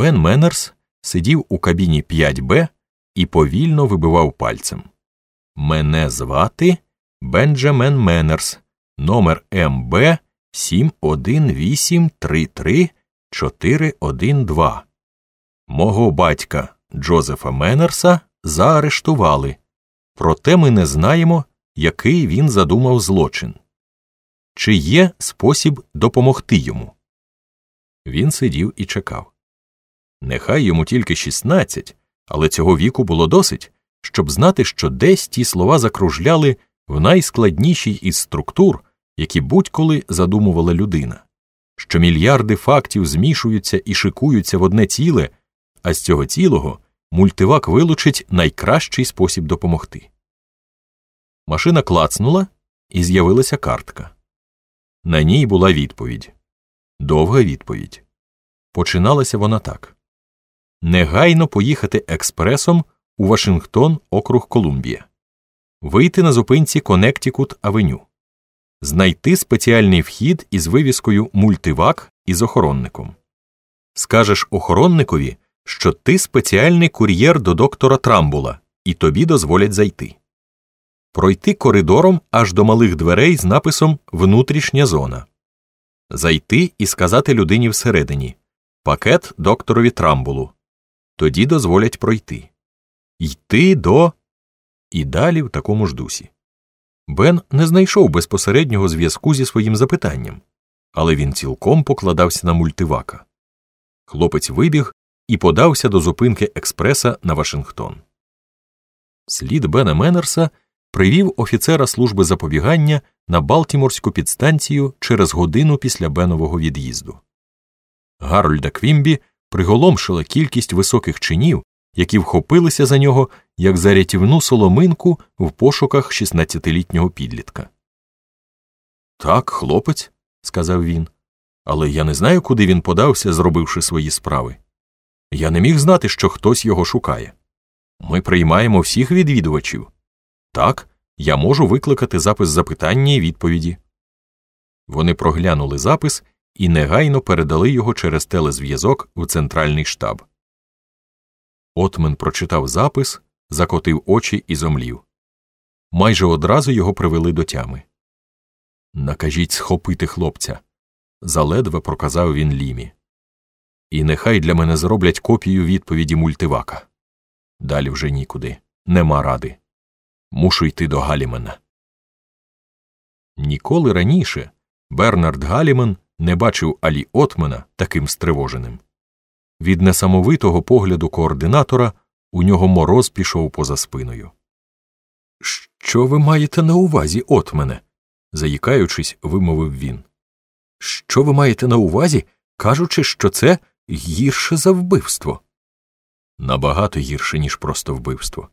Бен Меннерс сидів у кабіні 5Б і повільно вибивав пальцем. Мене звати Бенджамен Меннерс, номер МБ 71833412. Мого батька Джозефа Меннерса заарештували, проте ми не знаємо, який він задумав злочин. Чи є спосіб допомогти йому? Він сидів і чекав. Нехай йому тільки 16, але цього віку було досить, щоб знати, що десь ті слова закружляли в найскладнішій із структур, які будь-коли задумувала людина, що мільярди фактів змішуються і шикуються в одне ціле, а з цього цілого мультивак вилучить найкращий спосіб допомогти. Машина клацнула, і з'явилася картка. На ній була відповідь. Довга відповідь. Починалася вона так негайно поїхати експресом у Вашингтон, округ Колумбія, вийти на зупинці Коннектікут Авеню, знайти спеціальний вхід із вивіскою Мультивак із охоронником. Скажеш охоронникові, що ти спеціальний кур'єр до доктора Трамбула, і тобі дозволять зайти. Пройти коридором аж до малих дверей з написом Внутрішня зона, зайти і сказати людині всередині Пакет докторові Трамбулу. Тоді дозволять пройти. Йти до. І далі в такому ж дусі. Бен не знайшов безпосереднього зв'язку зі своїм запитанням, але він цілком покладався на мультивака. Хлопець вибіг і подався до зупинки експреса на Вашингтон. Слід Бена Меннерса привів офіцера служби запобігання на Балтіморську підстанцію через годину після Бенового від'їзду. Гарольда Квімбі приголомшила кількість високих чинів, які вхопилися за нього як за рятівну соломинку в пошуках 16-літнього підлітка. Так, хлопець, сказав він, але я не знаю, куди він подався, зробивши свої справи. Я не міг знати, що хтось його шукає. Ми приймаємо всіх відвідувачів. Так, я можу викликати запис запитання і відповіді. Вони проглянули запис і негайно передали його через телезв'язок в центральний штаб. Отмен прочитав запис, закотив очі і зомлів. Майже одразу його привели до тями. Накажіть схопити хлопця. заледве проказав він лімі. І нехай для мене зроблять копію відповіді мультивака. Далі вже нікуди. Нема ради. Мушу йти до Галімена. Ніколи раніше Бернард Галімен не бачив Алі Отмена таким стривоженим. Від несамовитого погляду координатора у нього мороз пішов поза спиною. Що ви маєте на увазі, Отмене? заїкаючись, вимовив він. Що ви маєте на увазі, кажучи, що це гірше за вбивство? Набагато гірше, ніж просто вбивство.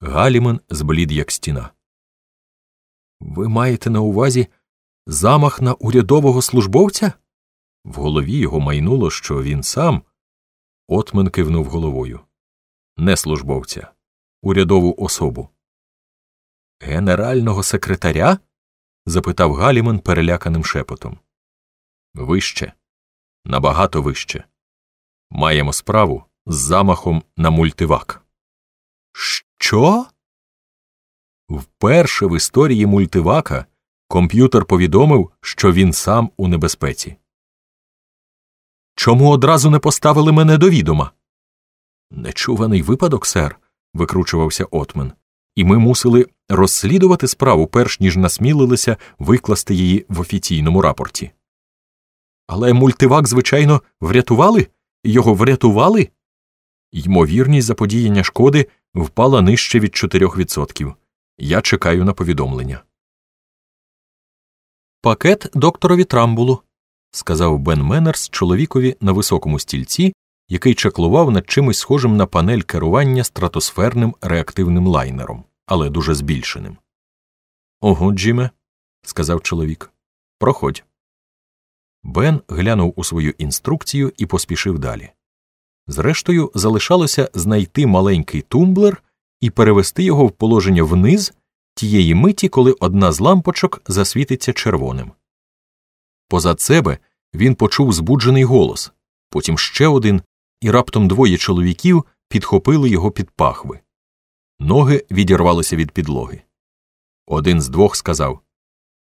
Галімен зблід, як стіна. Ви маєте на увазі замах на урядового службовця? В голові його майнуло, що він сам. Отмен кивнув головою. Не службовця, урядову особу. Генерального секретаря? запитав Галіман переляканим шепотом. Вище, набагато вище. Маємо справу з замахом на мультивак. Що? Вперше в історії мультивака комп'ютер повідомив, що він сам у небезпеці. Чому одразу не поставили мене до відома? Нечуваний випадок, сер, викручувався Отмен, і ми мусили розслідувати справу, перш ніж насмілилися викласти її в офіційному рапорті. Але мультивак, звичайно, врятували? Його врятували? Ймовірність заподіяння шкоди впала нижче від 4%. Я чекаю на повідомлення. Пакет докторові Трамбулу, сказав Бен Меннерс чоловікові на високому стільці, який чаклував над чимось схожим на панель керування стратосферним реактивним лайнером, але дуже збільшеним. Ого, Джиме, сказав чоловік. Проходь. Бен глянув у свою інструкцію і поспішив далі. Зрештою, залишалося знайти маленький тумблер і перевести його в положення вниз тієї миті, коли одна з лампочок засвітиться червоним. Позад себе він почув збуджений голос, потім ще один, і раптом двоє чоловіків підхопили його під пахви. Ноги відірвалися від підлоги. Один з двох сказав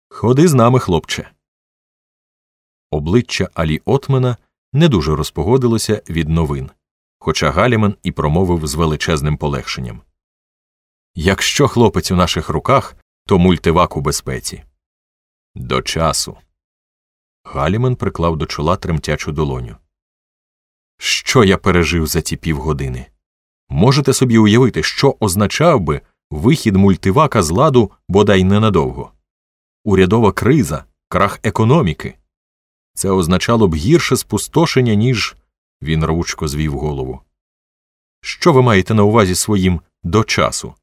Ходи з нами, хлопче. Обличчя Алі Отмена не дуже розпогодилося від новин, хоча Галіман і промовив з величезним полегшенням Якщо хлопець у наших руках, то мультивак у безпеці. До часу. Галіман приклав до чола тремтячу долоню. Що я пережив за ці півгодини? Можете собі уявити, що означав би вихід мультивака з ладу бодай ненадовго? Урядова криза, крах економіки. Це означало б гірше спустошення, ніж. Він рвучко звів голову. Що ви маєте на увазі своїм до часу?